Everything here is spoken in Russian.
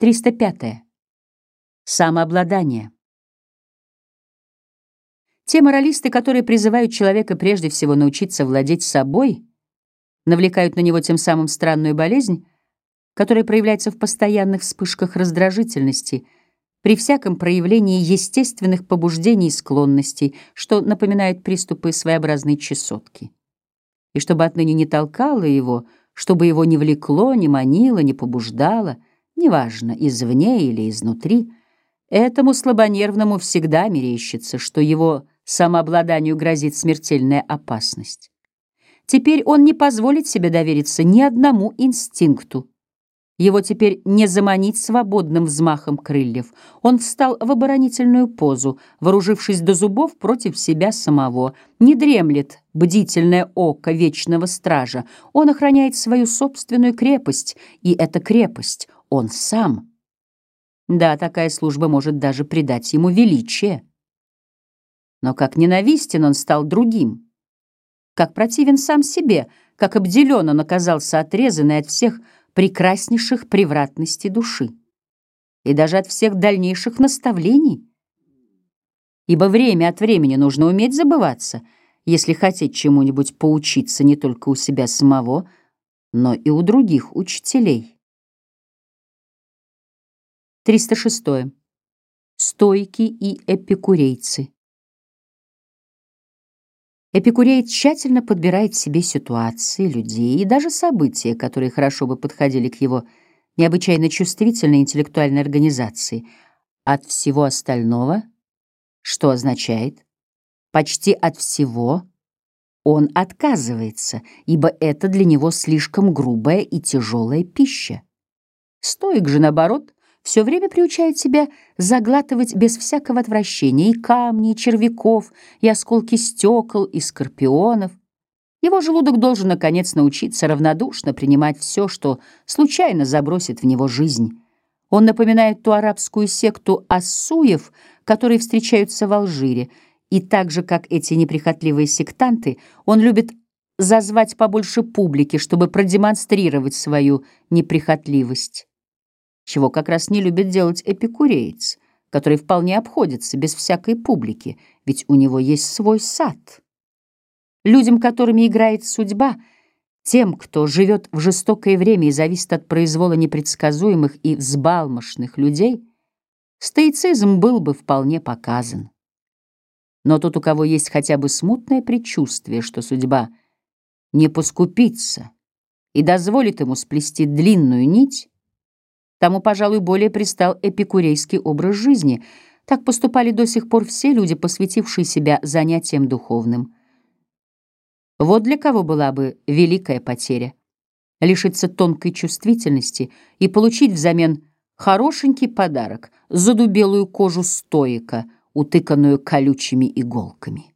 305. Самообладание. Те моралисты, которые призывают человека прежде всего научиться владеть собой, навлекают на него тем самым странную болезнь, которая проявляется в постоянных вспышках раздражительности, при всяком проявлении естественных побуждений и склонностей, что напоминает приступы своеобразной чесотки. И чтобы отныне не толкало его, чтобы его не влекло, не манило, не побуждало — неважно, извне или изнутри, этому слабонервному всегда мерещится, что его самообладанию грозит смертельная опасность. Теперь он не позволит себе довериться ни одному инстинкту. Его теперь не заманить свободным взмахом крыльев. Он встал в оборонительную позу, вооружившись до зубов против себя самого. Не дремлет бдительное око вечного стража. Он охраняет свою собственную крепость, и эта крепость — он сам. Да, такая служба может даже придать ему величие. Но как ненавистен он стал другим, как противен сам себе, как обделен он оказался отрезанный от всех прекраснейших превратностей души и даже от всех дальнейших наставлений. Ибо время от времени нужно уметь забываться, если хотеть чему-нибудь поучиться не только у себя самого, но и у других учителей. 306. Стойки и эпикурейцы. Эпикурей тщательно подбирает себе ситуации, людей и даже события, которые хорошо бы подходили к его необычайно чувствительной интеллектуальной организации. От всего остального, что означает, почти от всего он отказывается, ибо это для него слишком грубая и тяжелая пища. Стоик же, наоборот, все время приучает себя заглатывать без всякого отвращения и камни, и червяков, и осколки стекол, и скорпионов. Его желудок должен, наконец, научиться равнодушно принимать все, что случайно забросит в него жизнь. Он напоминает ту арабскую секту ассуев, которые встречаются в Алжире, и так же, как эти неприхотливые сектанты, он любит зазвать побольше публики, чтобы продемонстрировать свою неприхотливость чего как раз не любит делать эпикуреец, который вполне обходится без всякой публики, ведь у него есть свой сад. Людям, которыми играет судьба, тем, кто живет в жестокое время и зависит от произвола непредсказуемых и взбалмошных людей, стоицизм был бы вполне показан. Но тот, у кого есть хотя бы смутное предчувствие, что судьба не поскупится и дозволит ему сплести длинную нить, Тому, пожалуй, более пристал эпикурейский образ жизни. Так поступали до сих пор все люди, посвятившие себя занятиям духовным. Вот для кого была бы великая потеря. Лишиться тонкой чувствительности и получить взамен хорошенький подарок — задубелую кожу стоика, утыканную колючими иголками.